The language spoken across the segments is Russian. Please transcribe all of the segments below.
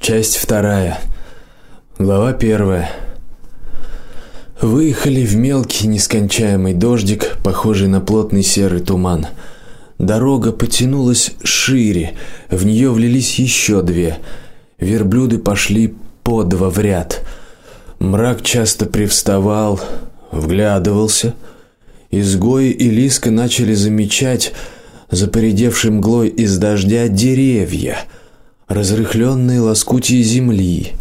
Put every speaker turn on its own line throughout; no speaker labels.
Часть вторая. Глава первая. Выехали в мелкий нескончаемый дождик, похожий на плотный серый туман. Дорога потянулась шире, в нее влились еще две. Верблюды пошли по два в ряд. Мрак часто привставал, вглядывался. Изгои и Лиска начали замечать за поредевшей мглой из дождя деревья разрыхленные лоскутья земли.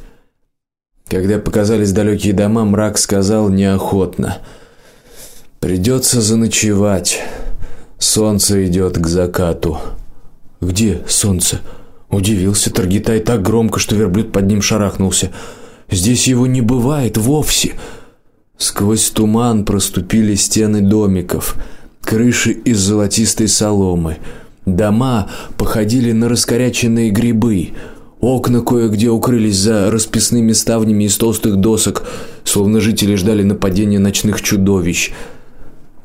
Когда показались далекие дома, мрак сказал неохотно: Придется заночевать. Солнце идет к закату. Где солнце? Удивился Таргитай так громко, что верблюд под ним шарахнулся. Здесь его не бывает вовсе. Сквозь туман проступили стены домиков, крыши из золотистой соломы. Дома походили на раскоряченные грибы. Окна кое-где укрылись за расписными ставнями из толстых досок, словно жители ждали нападения ночных чудовищ.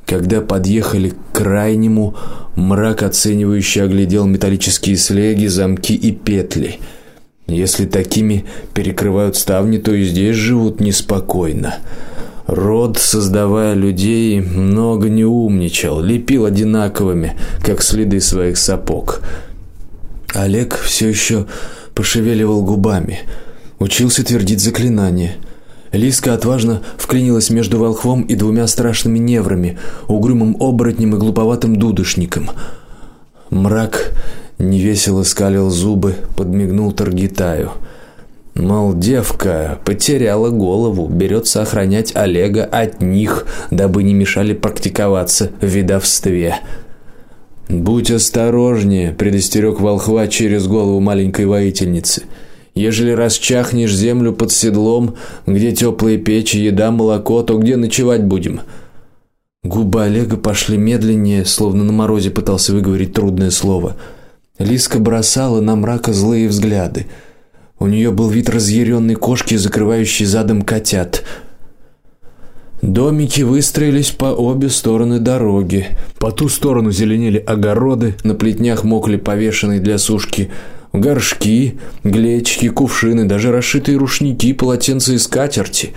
Когда подъехали к крайнему, мрак оценивающе оглядел металлические слеги, замки и петли. Если такими перекрывают ставни, то и здесь живут неспокойно. Род, создавая людей, много не умничал, лепил одинаковыми, как следы своих сапог. Олег все еще пошевеливал губами, учился твердить заклинания. Лиска отважно вклинилась между волхвом и двумя страшными неврами, угрюмым оборотнем и глуповатым дудошником. Мрак невесело скалил зубы, подмигнул Таргитаю. Мол, девка потеряла голову, берется охранять Олега от них, дабы не мешали практиковаться в ведовстве. Будь осторожнее, предостерег волхва через голову маленькой воительницы. Ежели расчахнешь землю под седлом, где теплые печи, еда, молоко, то где ночевать будем? Губы Олега пошли медленнее, словно на морозе пытался выговорить трудное слово. Лиска бросала на мрака злые взгляды. У нее был вид разъяренной кошки, закрывающей задом котят. Домики выстроились по обе стороны дороги. По ту сторону зеленели огороды, на плетнях мокли повешенные для сушки горшки, глечки, кувшины, даже расшитые рушники, полотенца и скатерти.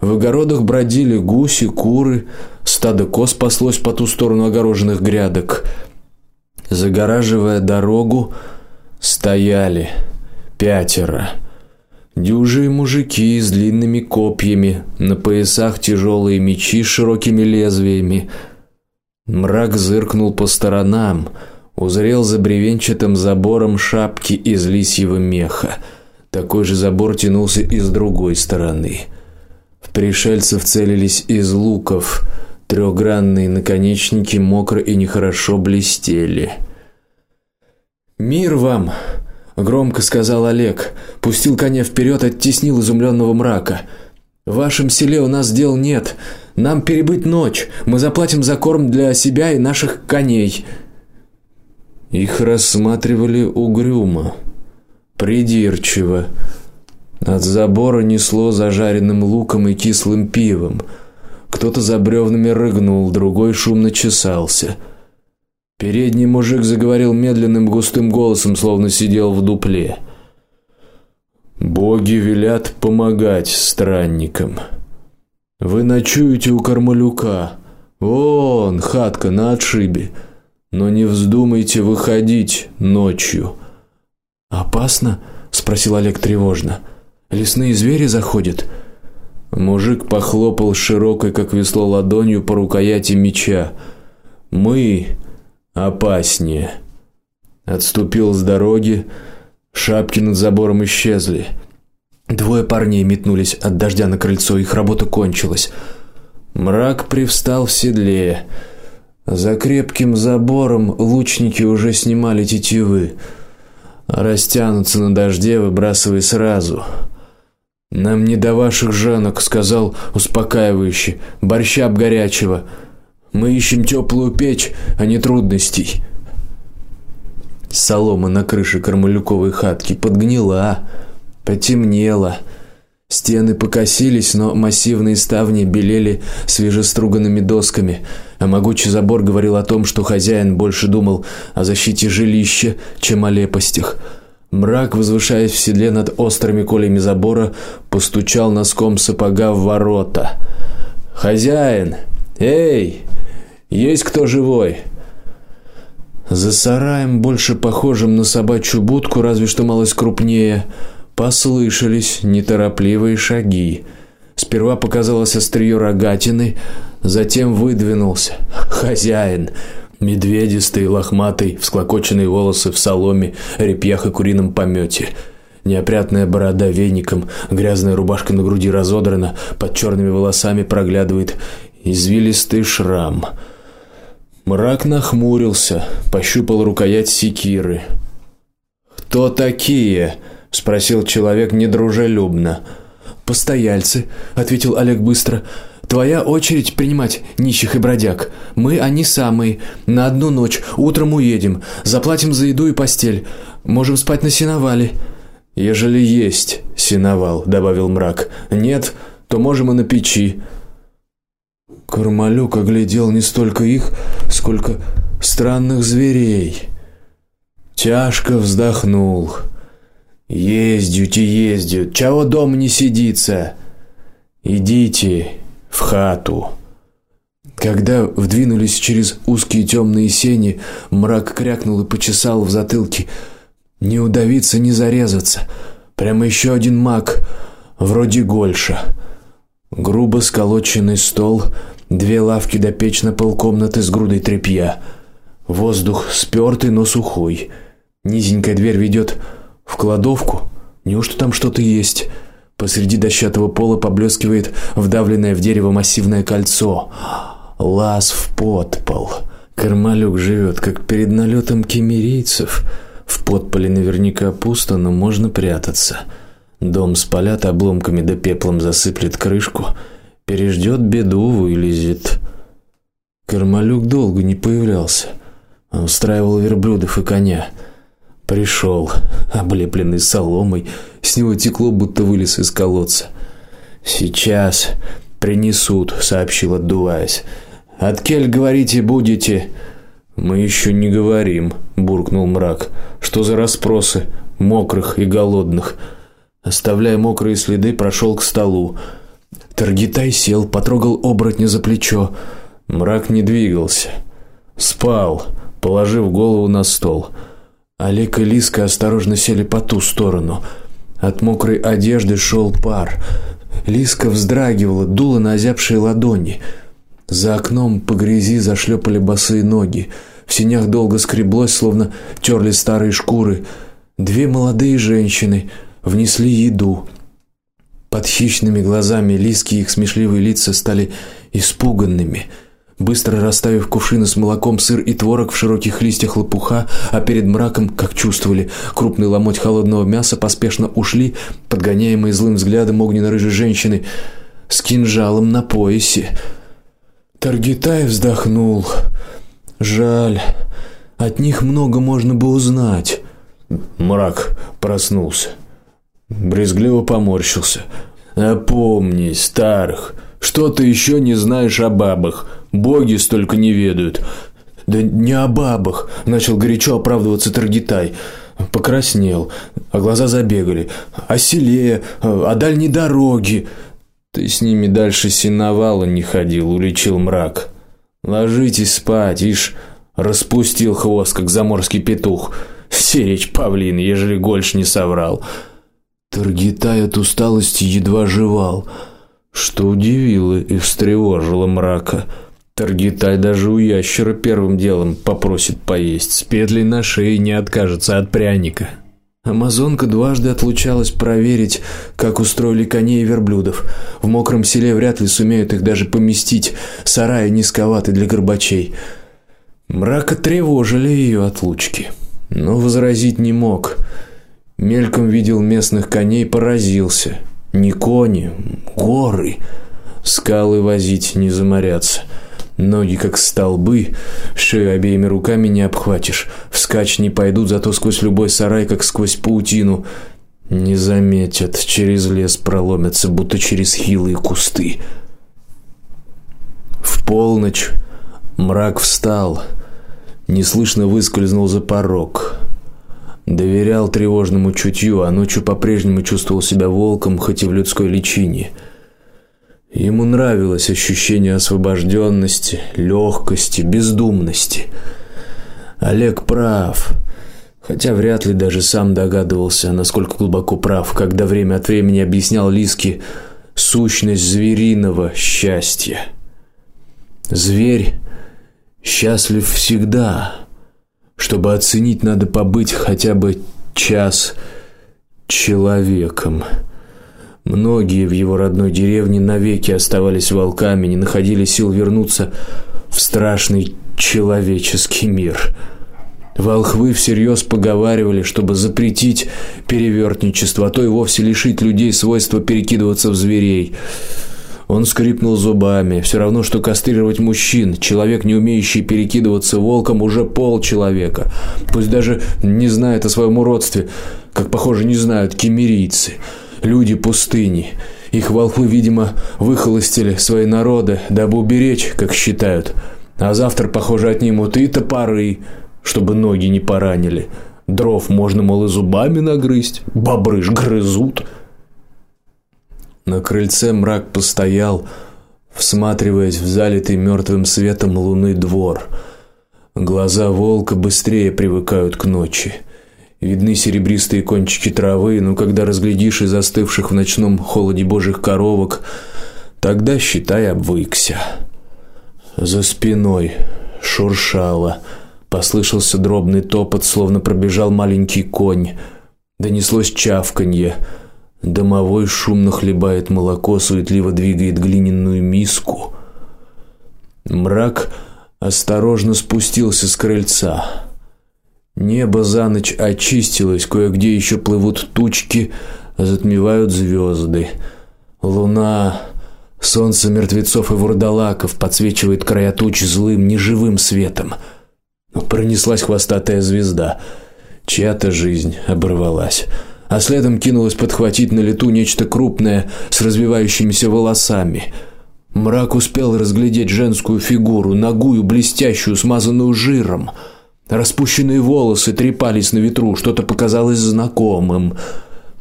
В огородах бродили гуси, куры, стадо коз паслось по ту сторону огороженных грядок. Загораживая дорогу, стояли пятеро. Дюжие мужики с длинными копьями, на поясах тяжелые мечи с широкими лезвиями. Мрак зыркнул по сторонам, узрел за бревенчатым забором шапки из лисьего меха. Такой же забор тянулся и с другой стороны. В пришельцев целились из луков. Трехгранные наконечники мокро и нехорошо блестели. Мир вам, громко сказал Олег, пустил коня вперед, оттеснил изумленного мрака. В вашем селе у нас дел нет. Нам перебыть ночь. Мы заплатим за корм для себя и наших коней. Их рассматривали угрюмо, придирчиво. От забора несло зажаренным луком и кислым пивом. Кто-то за бревнами рыгнул, другой шумно чесался. Передний мужик заговорил медленным густым голосом, словно сидел в дупле. Боги велят помогать странникам. Вы ночуете у Кармалюка. Вон хатка на отшибе. Но не вздумайте выходить ночью. Опасно? спросил Олег тревожно. Лесные звери заходят. Мужик похлопал широкой, как весло, ладонью по рукояти меча. Мы опаснее. Отступил с дороги, шапки над забором исчезли. Двое парней метнулись от дождя на крыльцо, их работа кончилась. Мрак привстал в седле. За крепким забором лучники уже снимали тетивы. Растянутся на дожде, выбрасывай сразу. Нам не до ваших женок, сказал успокаивающе. Борща б горячего. Мы ищем теплую печь, а не трудностей. Солома на крыше Кармалюковой хатки подгнила, потемнела. Стены покосились, но массивные ставни белели свежеструганными досками, а могучий забор говорил о том, что хозяин больше думал о защите жилища, чем о лепостях. Мрак, возвышаясь в седле над острыми колями забора, постучал носком сапога в ворота. Хозяин, эй, есть кто живой? За сараем, больше похожим на собачью будку, разве что малость крупнее, послышались неторопливые шаги. Сперва показалось острие рогатины, затем выдвинулся хозяин. Медведистый, лохматый, всклокоченные волосы в соломе, репьях и курином помете. Неопрятная борода веником, грязная рубашка на груди разодрана, под черными волосами проглядывает извилистый шрам. Мрак нахмурился, пощупал рукоять секиры. "Кто такие?" спросил человек недружелюбно. "Постояльцы", ответил Олег быстро. Твоя очередь принимать нищих и бродяг. Мы они самые. На одну ночь, утром уедем. Заплатим за еду и постель. Можем спать на сеновале. Ежели есть сеновал, добавил мрак. Нет, то можем и на печи. Кармалюк оглядел не столько их, сколько странных зверей. Тяжко вздохнул. Ездите, ездят, чего дом не сидится? Идите, в хату. Когда вдвинулись через узкие темные сени, мрак крякнул и почесал в затылке. Не удавиться, не зарезаться. Прямо еще один маг, вроде Гольша. Грубо сколоченный стол, две лавки до печь на полкомнаты с грудой тряпья. Воздух спёртый, но сухой. Низенькая дверь ведет в кладовку. Неужто там что-то есть? Посреди дощатого пола поблескивает вдавленное в дерево массивное кольцо. Лаз в подпол. Кармалюк живет, как перед налетом кемерийцев. В подполе наверняка пусто, но можно прятаться. Дом спалят обломками да пеплом засыплет крышку, переждет беду, вылезет. Кармалюк долго не появлялся. Он устраивал верблюдов и коня. Пришел, облепленный соломой, с него текло, будто вылез из колодца. Сейчас принесут, сообщил, отдуваясь. От кель говорите будете? Мы еще не говорим, буркнул мрак. Что за расспросы мокрых и голодных? Оставляя мокрые следы, прошел к столу. Таргитай сел, потрогал оборотня за плечо. Мрак не двигался, спал, положив голову на стол. Олег и Лиска осторожно сели по ту сторону. От мокрой одежды шел пар. Лиска вздрагивала, дула на озябшие ладони. За окном по грязи зашлепали босые ноги. В синях долго скреблось, словно терли старые шкуры. Две молодые женщины внесли еду. Под хищными глазами Лиски их смешливые лица стали испуганными. Быстро расставив кувшины с молоком, сыр и творог в широких листьях лопуха, а перед мраком, как чувствовали, крупный ломоть холодного мяса, поспешно ушли, подгоняемые злым взглядом огненно-рыжей женщины с кинжалом на поясе. Таргитай вздохнул. Жаль, от них много можно бы узнать. Мрак проснулся. Брезгливо поморщился. Опомнись, старых, что ты еще не знаешь о бабах? Боги столько не ведают. Да не о бабах, начал горячо оправдываться Таргитай. Покраснел, а глаза забегали. О селе, о дальней дороге. Ты с ними дальше сеновала не ходил, уличил мрак. Ложитесь спать, ишь, распустил хвост, как заморский петух. Серечь павлин, ежели Гольш не соврал. Таргитай от усталости едва жевал, что удивило и встревожило мрака. Таргитай даже у ящера первым делом попросит поесть, с петлей на шее не откажется от пряника. Амазонка дважды отлучалась проверить, как устроили коней и верблюдов. В мокром селе вряд ли сумеют их даже поместить, сараи низковаты для горбачей. Мрака тревожили ее отлучки, но возразить не мог. Мельком видел местных коней, поразился. Не кони, горы. Скалы возить не заморятся. Ноги как столбы, шею обеими руками не обхватишь. Вскачь не пойдут, зато сквозь любой сарай, как сквозь паутину, не заметят, через лес проломятся, будто через хилые кусты. В полночь мрак встал, неслышно выскользнул за порог. Доверял тревожному чутью, а ночью по-прежнему чувствовал себя волком, хоть и в людской личине. Ему нравилось ощущение освобожденности, легкости, бездумности. Олег прав, хотя вряд ли даже сам догадывался, насколько глубоко прав, когда время от времени объяснял Лиске сущность звериного счастья. Зверь счастлив всегда. Чтобы оценить, надо побыть хотя бы час человеком. Многие в его родной деревне навеки оставались волками, не находили сил вернуться в страшный человеческий мир. Волхвы всерьез поговаривали, чтобы запретить перевертничество, а то и вовсе лишить людей свойства перекидываться в зверей. Он скрипнул зубами. Все равно что кастрировать мужчин. Человек, не умеющий перекидываться волком, уже пол человека. Пусть даже не знает о своем уродстве, как похоже не знают кемерийцы, люди пустыни. Их волхвы, видимо, выхолостили свои народы, дабы уберечь, как считают. А завтра, похоже, отнимут и топоры, чтобы ноги не поранили. Дров можно мол и зубами нагрызть, бобры ж грызут. На крыльце мрак постоял, всматриваясь в залитый мертвым светом луны двор. Глаза волка быстрее привыкают к ночи. Видны серебристые кончики травы, но когда разглядишь из застывших в ночном холоде божьих коровок, тогда считай обвыкся. За спиной шуршало, послышался дробный топот, словно пробежал маленький конь. Донеслось чавканье. Домовой шумно хлебает молоко, суетливо двигает глиняную миску. Мрак осторожно спустился с крыльца. Небо за ночь очистилось, кое-где еще плывут тучки, затмевают звезды. Луна, солнце мертвецов и вурдалаков подсвечивает края туч злым, неживым светом. Пронеслась хвостатая звезда. Чья-то жизнь оборвалась а следом кинулась подхватить на лету нечто крупное с развивающимися волосами. Мрак успел разглядеть женскую фигуру, нагую, блестящую, смазанную жиром. Распущенные волосы трепались на ветру, что-то показалось знакомым.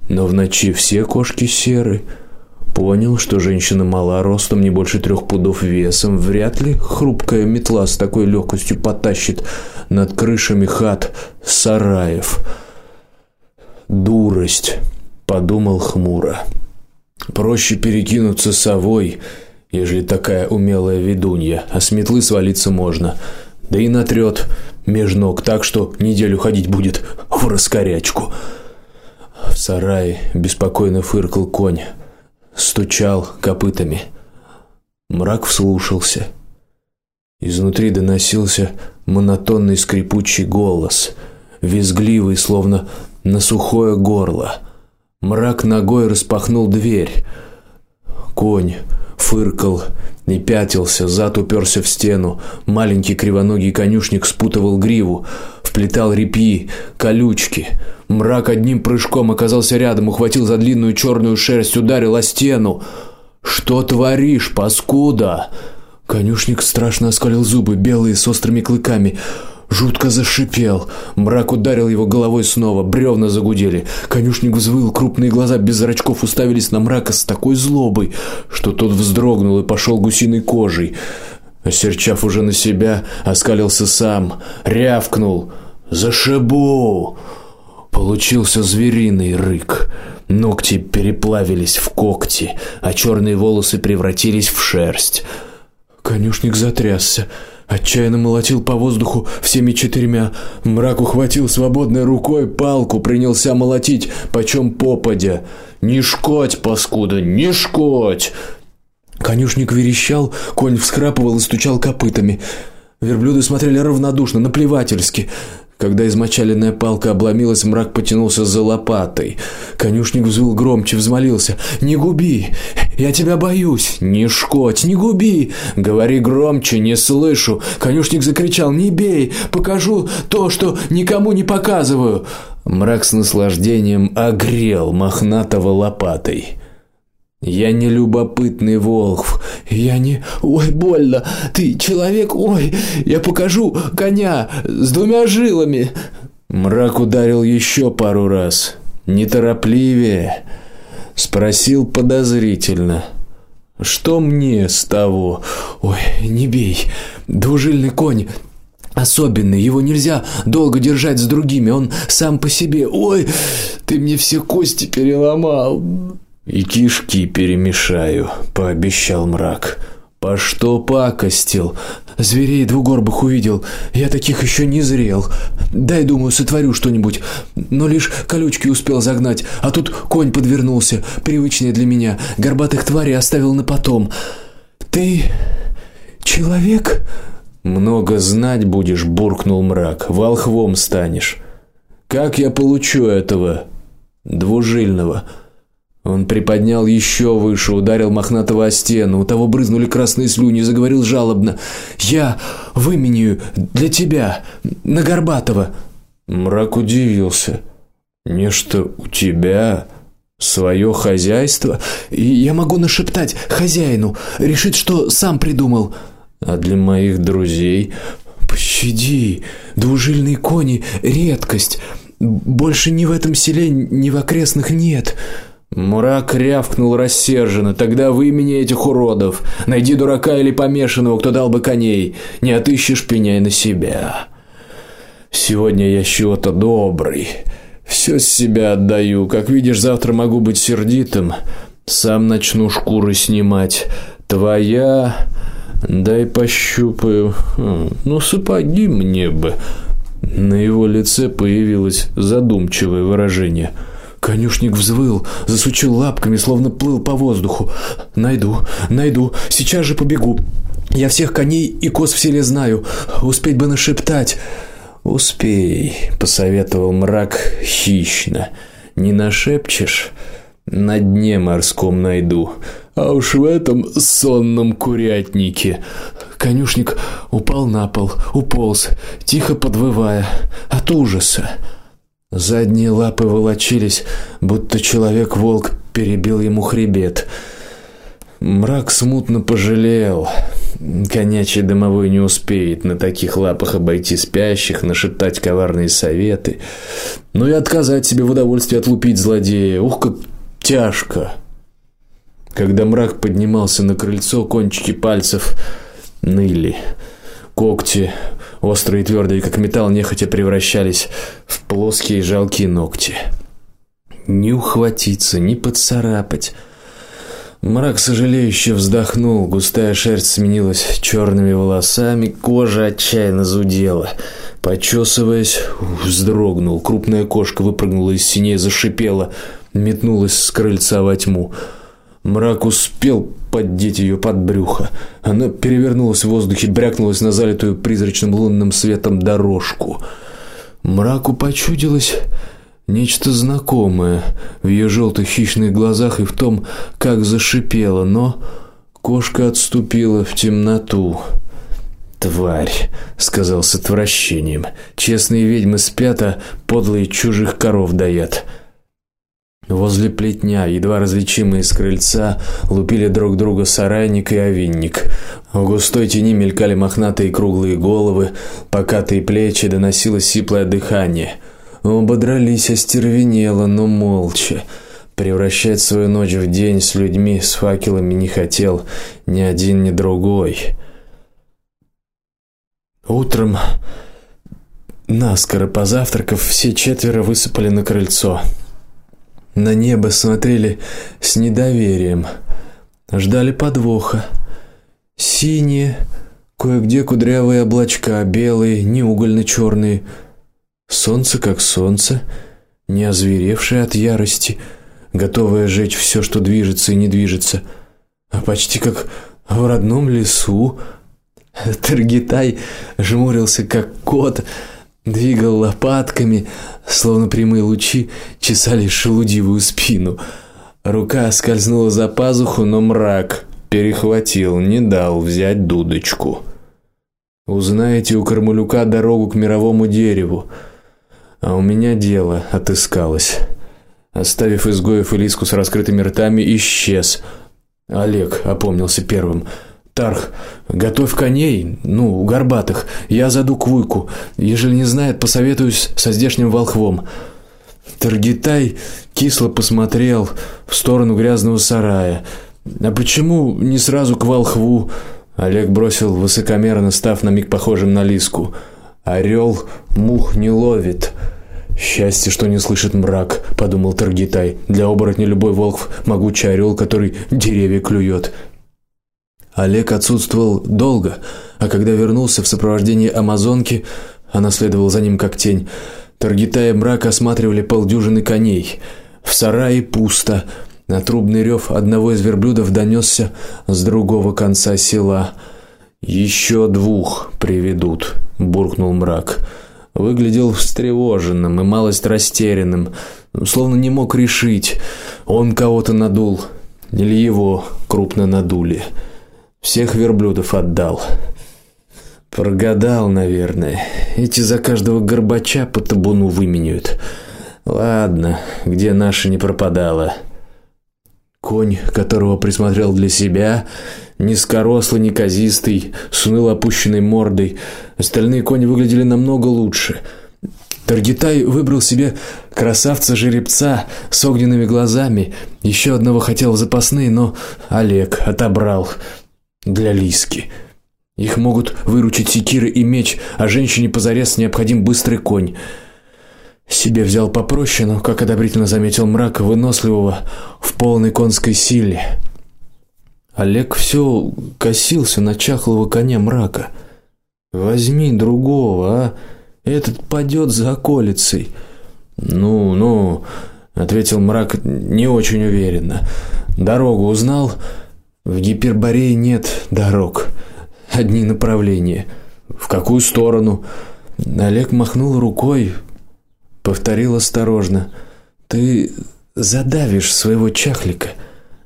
Но в ночи все кошки серы. Понял, что женщина мала ростом, не больше трех пудов весом, вряд ли хрупкая метла с такой легкостью потащит над крышами хат сараев дурость, подумал хмуро. Проще перекинуться совой, ежели такая умелая ведунья, а с метлы свалиться можно. Да и натрет меж ног так, что неделю ходить будет в раскорячку. В сарае беспокойно фыркал конь, стучал копытами. Мрак вслушался. Изнутри доносился монотонный скрипучий голос, визгливый, словно на сухое горло. Мрак ногой распахнул дверь. Конь фыркал и пятился, зад уперся в стену. Маленький кривоногий конюшник спутывал гриву, вплетал репьи, колючки. Мрак одним прыжком оказался рядом, ухватил за длинную черную шерсть, ударил о стену. Что творишь, паскуда? Конюшник страшно оскалил зубы, белые с острыми клыками жутко зашипел. Мрак ударил его головой снова, бревна загудели. Конюшник взвыл, крупные глаза без зрачков уставились на мрака с такой злобой, что тот вздрогнул и пошел гусиной кожей. Осерчав уже на себя, оскалился сам, рявкнул: "Зашибу!" Получился звериный рык. Ногти переплавились в когти, а черные волосы превратились в шерсть. Конюшник затрясся отчаянно молотил по воздуху всеми четырьмя. Мрак ухватил свободной рукой палку, принялся молотить почем попадя. Не шкодь, паскуда, не шкодь. Конюшник верещал, конь всхрапывал и стучал копытами. Верблюды смотрели равнодушно, наплевательски. Когда измочаленная палка обломилась, мрак потянулся за лопатой. Конюшник взвыл громче, взмолился: "Не губи! Я тебя боюсь! Не шкодь, не губи! Говори громче, не слышу!" Конюшник закричал: "Не бей! Покажу то, что никому не показываю!" Мрак с наслаждением огрел мохнатого лопатой. Я не любопытный волк. Я не Ой, больно. Ты человек. Ой, я покажу коня с двумя жилами. Мрак ударил еще пару раз, неторопливее, спросил подозрительно: "Что мне с того?
Ой, не бей. Двужильный конь особенный, его нельзя долго держать с другими, он сам по себе. Ой, ты мне все кости переломал.
И кишки перемешаю, пообещал мрак. По что пакостил?
Зверей двугорбых увидел. Я таких еще не зрел. Дай, думаю, сотворю что-нибудь. Но лишь колючки успел загнать, а тут конь подвернулся, привычный для меня. Горбатых тварей оставил на потом. Ты человек?
Много знать будешь, буркнул мрак. Волхвом станешь. Как я получу этого двужильного? Он приподнял еще выше, ударил мохнатого о стену. У того брызнули красные слюни, заговорил жалобно: "Я выменю для тебя на Горбатова". Мрак удивился. "Нечто у тебя свое хозяйство,
и я могу нашептать хозяину, решить, что сам придумал"
а для моих друзей
пощади. Двужильные кони редкость. Больше ни в этом селе, ни в окрестных нет.
Мрак рявкнул рассерженно: "Тогда вы меня этих уродов. Найди дурака или помешанного, кто дал бы коней. Не отыщешь пеняй на себя. Сегодня я чего-то добрый. Все с себя отдаю. Как видишь, завтра могу быть сердитым. Сам начну шкуры снимать. Твоя Дай пощупаю. Ну сапоги мне бы. На его лице появилось задумчивое выражение.
Конюшник взвыл, засучил лапками, словно плыл по воздуху. Найду, найду, сейчас же побегу. Я всех коней и коз в селе знаю. Успеть бы нашептать.
Успей, посоветовал мрак хищно. Не нашепчешь, на дне морском найду а уж в этом сонном курятнике.
Конюшник упал на пол, уполз, тихо подвывая от ужаса. Задние лапы волочились, будто человек-волк перебил ему хребет.
Мрак смутно пожалел. Конячий домовой не успеет на таких лапах обойти спящих, нашептать коварные советы, но и отказать себе в удовольствии отлупить злодея. Ух, как тяжко. Когда мрак поднимался на крыльцо, кончики пальцев ныли. Когти, острые и твердые, как металл, нехотя превращались в плоские жалкие ногти. Не ухватиться, не поцарапать. Мрак сожалеюще вздохнул, густая шерсть сменилась черными волосами, кожа отчаянно зудела. Почесываясь, вздрогнул. Крупная кошка выпрыгнула из синей, зашипела, метнулась с крыльца во тьму. Мрак успел поддеть ее под брюхо. Она перевернулась в воздухе, брякнулась на залитую призрачным лунным светом дорожку. Мраку почудилось нечто знакомое в ее желтых хищных глазах и в том, как зашипела, но кошка отступила в темноту. Тварь, сказал с отвращением. Честные ведьмы спят, а подлые чужих коров доят. Возле плетня, едва различимые с крыльца, лупили друг друга сарайник и овинник. В густой тени мелькали мохнатые круглые головы, покатые плечи, доносилось сиплое дыхание. Оба дрались остервенело, но молча. Превращать свою ночь в день с людьми с факелами не хотел ни один, ни другой. Утром наскоро позавтракав, все четверо высыпали на крыльцо. На небо смотрели с недоверием, ждали подвоха. Синие, кое-где кудрявые облачка, белые, не угольно черные Солнце как солнце, не озверевшее от ярости, готовое сжечь все, что движется и не движется, а почти как в родном лесу. Таргитай жмурился как кот, двигал лопатками, словно прямые лучи чесали шелудивую спину. Рука скользнула за пазуху, но мрак перехватил, не дал взять дудочку. Узнаете у Кармалюка дорогу к мировому дереву. А у меня дело отыскалось. Оставив изгоев и Лиску с раскрытыми ртами, исчез. Олег опомнился первым.
Тарх, готовь коней, ну, горбатых. Я заду к Вуйку. Ежели не знает, посоветуюсь со здешним волхвом. Таргитай кисло посмотрел в сторону грязного сарая. А почему не сразу к волхву? Олег бросил высокомерно, став на миг похожим на лиску. Орел мух не ловит. Счастье, что не слышит мрак, подумал Таргитай. Для оборотня любой волк могучий орел, который деревья клюет. Олег отсутствовал долго, а когда вернулся в сопровождении амазонки, она следовала за ним как тень. Таргитай и мрак осматривали полдюжины коней. В сарае пусто. На трубный рев одного из верблюдов донесся с другого конца села. Еще двух приведут, буркнул мрак. Выглядел встревоженным и малость растерянным, словно не мог решить, он кого-то надул или его крупно надули. Всех верблюдов отдал. Прогадал, наверное. Эти за каждого горбача по табуну выменяют. Ладно, где наша не пропадала. Конь, которого присмотрел для себя, низкорослый, неказистый, с уныло опущенной мордой. Остальные кони выглядели намного лучше. Таргитай выбрал себе красавца-жеребца с огненными глазами. Еще одного хотел в запасные, но Олег отобрал для Лиски. Их могут выручить секиры и меч, а женщине позарез необходим быстрый конь. Себе взял попроще, но, как одобрительно заметил мрак, выносливого в полной конской силе. Олег все косился на чахлого коня мрака. Возьми другого, а? Этот падет за околицей. Ну, ну, ответил мрак не очень уверенно. Дорогу узнал? В Гиперборее нет дорог, одни направления. В какую сторону? Олег махнул рукой, повторил осторожно: "Ты задавишь своего чахлика.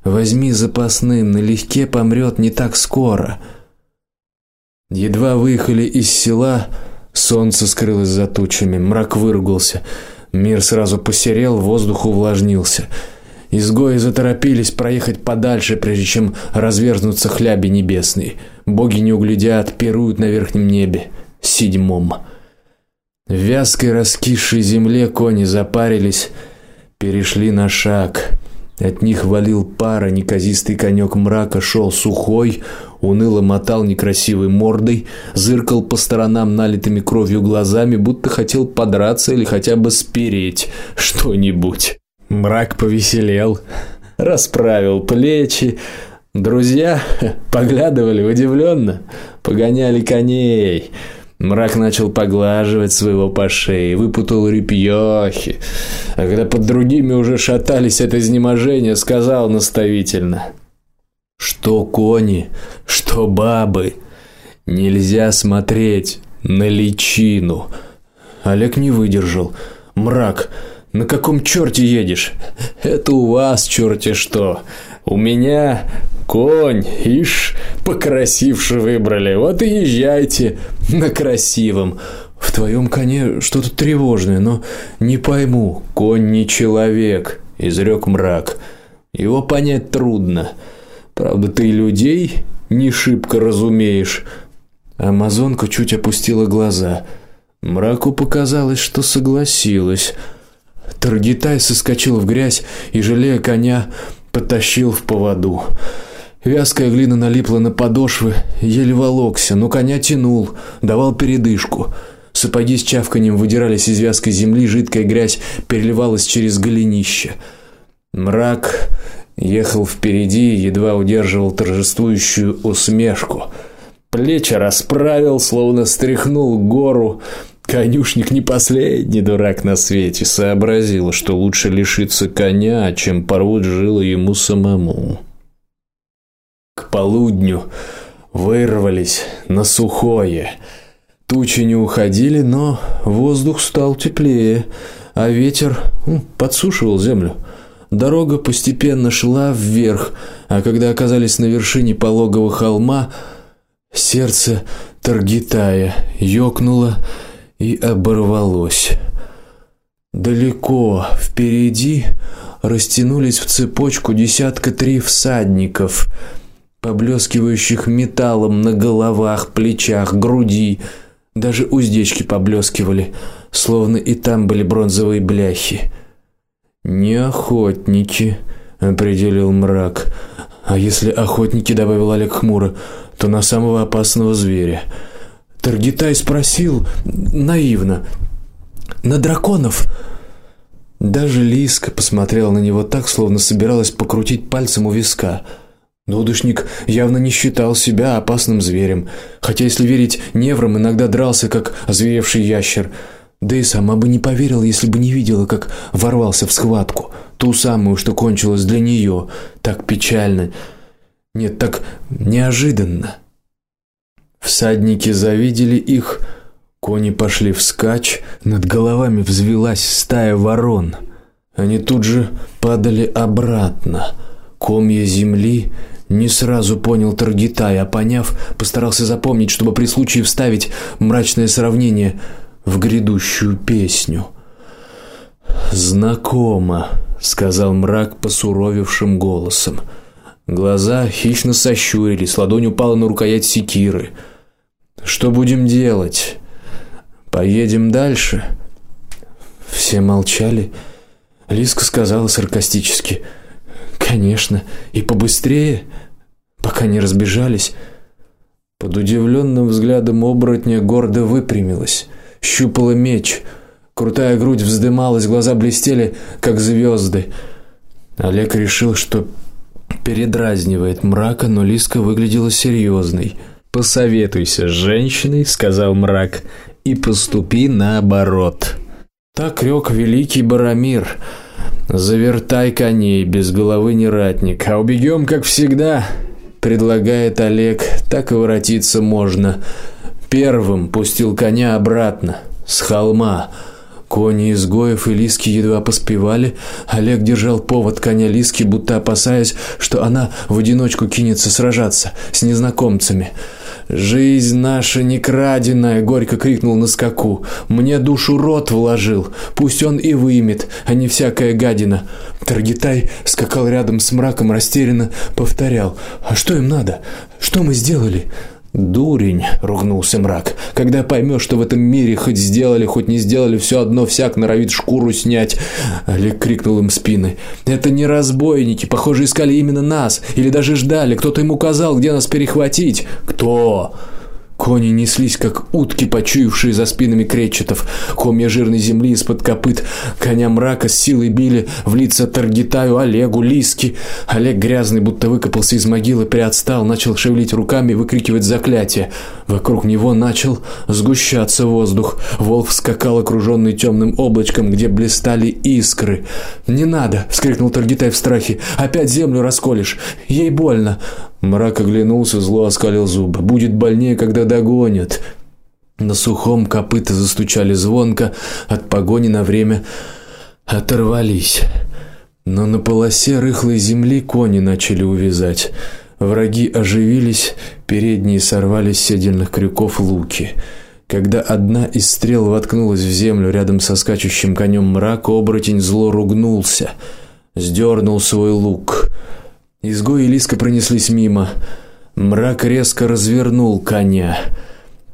Возьми запасным, налегке помрет не так скоро". Едва выехали из села, солнце скрылось за тучами, мрак выругался. Мир сразу посерел, воздух увлажнился. Изгои заторопились проехать подальше, прежде чем разверзнуться хляби небесные. Боги не углядят, пируют на верхнем небе, седьмом. В вязкой раскисшей земле кони запарились, перешли на шаг. От них валил пара, неказистый конек мрака шел сухой, уныло мотал некрасивой мордой, зыркал по сторонам налитыми кровью глазами, будто хотел подраться или хотя бы спереть что-нибудь. Мрак повеселел, расправил плечи. Друзья поглядывали удивленно, погоняли коней. Мрак начал поглаживать своего по шее, выпутал репьёхи. А когда под другими уже шатались от изнеможения, сказал наставительно: "Что кони, что бабы, нельзя смотреть на личину". Олег не выдержал. Мрак на каком чёрте едешь? Это у вас чёрте что. У меня конь, ишь, покрасивше выбрали. Вот и езжайте на красивом. В твоем коне что-то тревожное, но не пойму. Конь не человек, изрёк мрак. Его понять трудно. Правда, ты людей не шибко разумеешь. Амазонка чуть опустила глаза. Мраку показалось, что согласилась. Таргитай соскочил в грязь и жалея коня, потащил в поводу. Вязкая глина налипла на подошвы, еле волокся, но коня тянул, давал передышку. Сапоги с чавканием выдирались из вязкой земли, жидкая грязь переливалась через голенище. Мрак ехал впереди, едва удерживал торжествующую усмешку. Плечи расправил, словно стряхнул гору, Конюшник не последний дурак на свете, сообразил, что лучше лишиться коня, чем порвут жилы ему самому. К полудню вырвались на сухое. Тучи не уходили, но воздух стал теплее, а ветер подсушивал землю. Дорога постепенно шла вверх, а когда оказались на вершине пологого холма, сердце Таргитая ёкнуло и оборвалось. Далеко впереди растянулись в цепочку десятка три всадников.
поблескивающих металлом на головах, плечах, груди. Даже уздечки поблескивали, словно и там были бронзовые бляхи. Не охотники, определил мрак. А если охотники, добавил Олег хмуро, то на самого опасного зверя. Таргитай спросил наивно: "На драконов?" Даже Лиска посмотрела на него так, словно собиралась покрутить пальцем у виска. Дудушник явно не считал себя опасным зверем, хотя если верить неврам, иногда дрался как озверевший ящер. Да и сама бы не поверила, если бы не видела, как ворвался в схватку, ту самую, что кончилась для нее так печально. Нет, так неожиданно. Всадники завидели их, кони пошли вскачь, над головами взвилась стая ворон. Они тут же падали обратно. Комья земли не сразу понял Таргитай, а поняв, постарался запомнить, чтобы при случае вставить мрачное сравнение в грядущую песню. Знакомо, сказал мрак посуровевшим голосом. Глаза хищно сощурились, ладонь упала на рукоять секиры. Что будем делать? Поедем дальше. Все молчали. Лиска сказала саркастически: "Конечно, и побыстрее, пока не разбежались". Под удивленным взглядом оборотня гордо выпрямилась, щупала меч. Крутая грудь вздымалась, глаза блестели, как звезды. Олег решил, что передразнивает мрака, но Лиска выглядела серьезной. Посоветуйся с женщиной, сказал мрак, и поступи наоборот. Так рёк великий Барамир. Завертай коней, без головы не ратник, а убегем, как всегда, предлагает Олег. Так и воротиться можно. Первым пустил коня обратно с холма. Кони изгоев и Лиски едва поспевали. Олег держал повод коня Лиски, будто опасаясь, что она в одиночку кинется сражаться с незнакомцами. Жизнь наша не краденая, горько крикнул на скаку. Мне душу рот вложил, пусть он и вымет, а не всякая гадина. Таргитай скакал рядом с мраком, растерянно повторял: "А что им надо? Что мы сделали?" Дурень, ругнулся мрак. Когда поймешь, что в этом мире хоть сделали, хоть не сделали, все одно всяк норовит шкуру снять. Олег крикнул им спины. Это не разбойники, похоже, искали именно нас или даже ждали. Кто-то им указал, где нас перехватить. Кто? Кони неслись как утки, почуявшие за спинами кречетов. Комья жирной земли из-под копыт коня мрака с силой били в лица Таргитаю, Олегу, Лиски. Олег грязный, будто выкопался из могилы, приотстал, начал шевелить руками и выкрикивать заклятия. Вокруг него начал сгущаться воздух. Волк скакал окружённый тёмным облачком, где блистали искры. "Не надо", вскрикнул Таргитай в страхе. "Опять землю расколешь. Ей больно". Мрак оглянулся, зло оскалил зубы. Будет больнее, когда догонят. На сухом копыта застучали звонко, от погони на время оторвались. Но на полосе рыхлой земли кони начали увязать. Враги оживились, передние сорвали с седельных крюков луки. Когда одна из стрел воткнулась в землю рядом со скачущим конем мрак, оборотень зло ругнулся, сдернул свой лук. Изгои Лиска пронеслись мимо. Мрак резко развернул коня.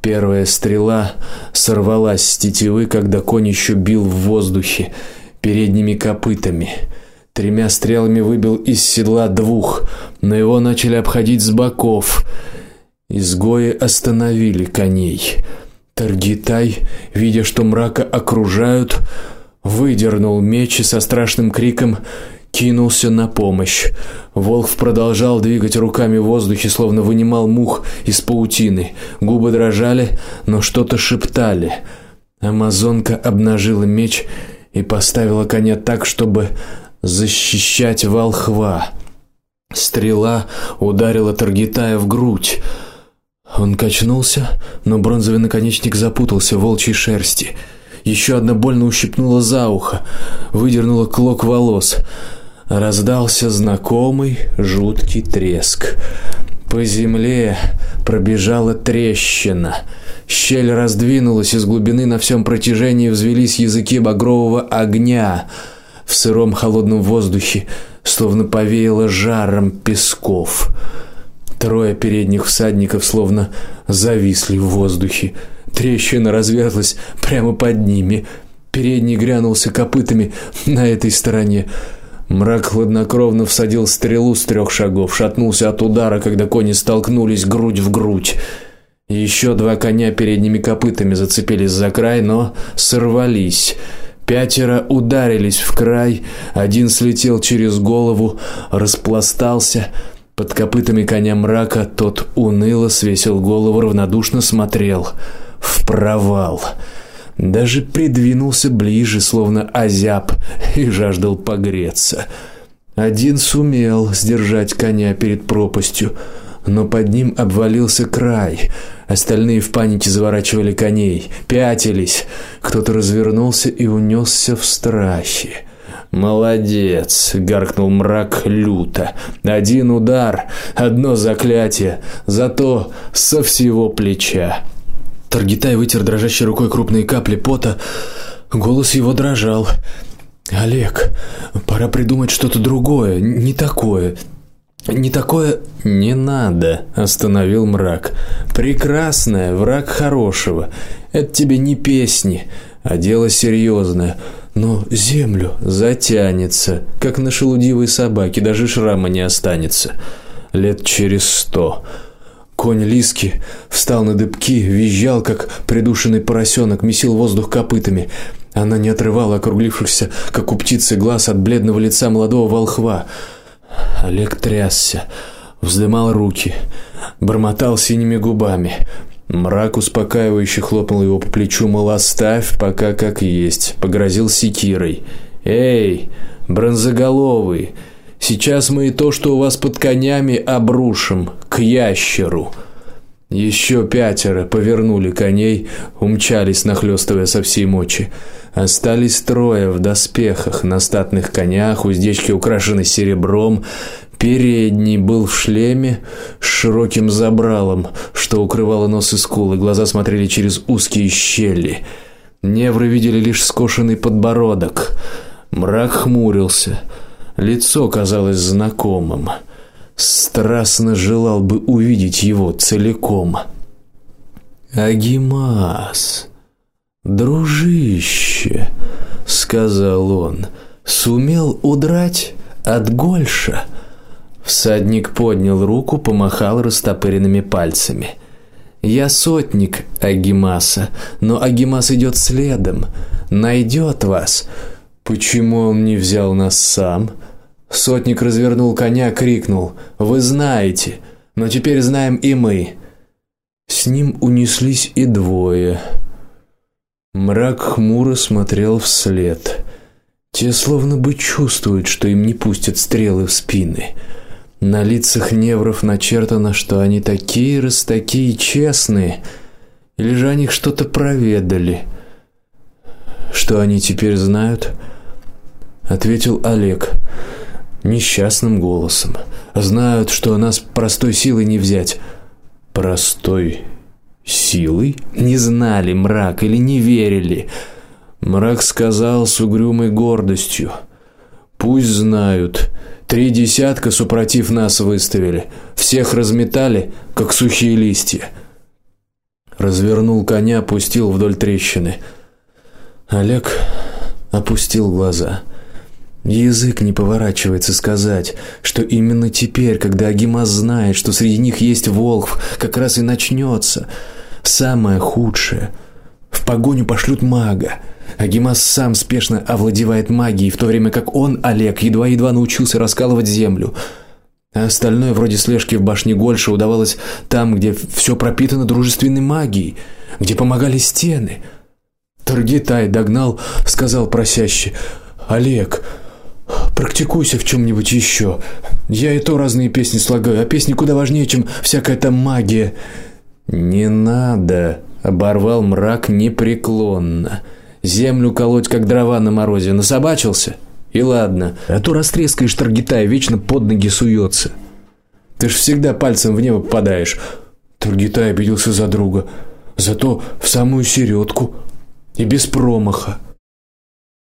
Первая стрела сорвалась с тетивы, когда конь еще бил в воздухе передними копытами. Тремя стрелами выбил из седла двух, но его начали обходить с боков. Изгои остановили коней. Таргитай, видя, что мрака окружают, выдернул меч и со страшным криком кинулся на помощь. Волк продолжал двигать руками в воздухе, словно вынимал мух из паутины. Губы дрожали, но что-то шептали. Амазонка обнажила меч и поставила коня так, чтобы защищать волхва. Стрела ударила Таргитая в грудь. Он качнулся, но бронзовый наконечник запутался в волчьей шерсти. Еще одна больно ущипнула за ухо, выдернула клок волос. Раздался знакомый жуткий треск. По земле пробежала трещина. Щель раздвинулась, из глубины на всем протяжении взвились языки багрового огня. В сыром холодном воздухе словно повеяло жаром песков. Трое передних всадников словно зависли в воздухе. Трещина разверзлась прямо под ними. Передний грянулся копытами на этой стороне. Мрак хладнокровно всадил стрелу с трех шагов, шатнулся от удара, когда кони столкнулись грудь в грудь. Еще два коня передними копытами зацепились за край, но сорвались. Пятеро ударились в край, один слетел через голову, распластался под копытами коня мрака, тот уныло свесил голову, равнодушно смотрел в провал. Даже придвинулся ближе, словно озяб и жаждал погреться. Один сумел сдержать коня перед пропастью, но под ним обвалился край. Остальные в панике заворачивали коней, пятились. Кто-то развернулся и унесся в страхе. Молодец, гаркнул мрак люто. Один удар, одно заклятие, зато со всего плеча. Таргитай вытер дрожащей рукой крупные капли пота. Голос его дрожал. Олег, пора придумать что-то другое, не такое. Не такое не надо, остановил мрак. Прекрасное, враг хорошего. Это тебе не песни, а дело серьезное. Но землю затянется, как на шелудивой собаке, даже шрама не останется. Лет через сто. Конь Лиски встал на дыбки, визжал как придушенный поросенок, месил воздух копытами. Она не отрывала округлившихся, как у птицы, глаз от бледного лица молодого волхва. Олег трясся, вздымал руки, бормотал синими губами. Мрак успокаивающе хлопнул его по плечу, мол, оставь пока как есть, погрозил секирой. Эй, бронзоголовый, сейчас мы и то, что у вас под конями, обрушим к ящеру. Еще пятеро повернули коней, умчались, нахлёстывая со всей мочи. Остались трое в доспехах, на статных конях, уздечки украшены серебром. Передний был в шлеме с широким забралом, что укрывало нос и скулы, глаза смотрели через узкие щели. Невры видели лишь скошенный подбородок. Мрак хмурился. Лицо казалось знакомым. Страстно желал бы увидеть его целиком. Агимас Дружище, сказал он, сумел удрать от Гольша. Всадник поднял руку, помахал растопыренными пальцами. Я сотник Агимаса, но Агимас идет следом, найдет вас. Почему он не взял нас сам? Сотник развернул коня, крикнул: "Вы знаете, но теперь знаем и мы". С ним унеслись и двое. Мрак хмуро смотрел вслед. Те словно бы чувствуют, что им не пустят стрелы в спины. На лицах невров начертано, что они такие раз такие честные, или же они что-то проведали. Что они теперь знают? ответил Олег несчастным голосом. Знают, что нас простой силой не взять. Простой Силой? Не знали мрак или не верили. Мрак сказал с угрюмой гордостью: "Пусть знают. Три десятка супротив нас выставили, всех разметали, как сухие листья". Развернул коня, пустил вдоль трещины. Олег опустил глаза. Язык не поворачивается сказать, что именно теперь, когда Агимас знает, что среди них есть волк, как раз и начнется самое худшее. В погоню пошлют мага. Агимас сам спешно овладевает магией, в то время как он, Олег, едва-едва научился раскалывать землю. А остальное вроде слежки в башне Гольша удавалось там, где все пропитано дружественной магией, где помогали стены. Таргитай догнал, сказал просяще: "Олег, Практикуйся в чем нибудь еще. Я и то разные песни слагаю, а песни куда важнее, чем всякая там магия. Не надо, оборвал мрак непреклонно. Землю колоть как дрова на морозе, насобачился. И ладно, а то растрескаешь Таргитая, вечно под ноги суется. Ты ж всегда пальцем в небо попадаешь. Таргитай обиделся за друга, зато в самую середку и без промаха.